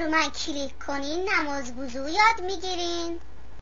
رو من کلیک کنین نماز وضو یاد می‌گیرین.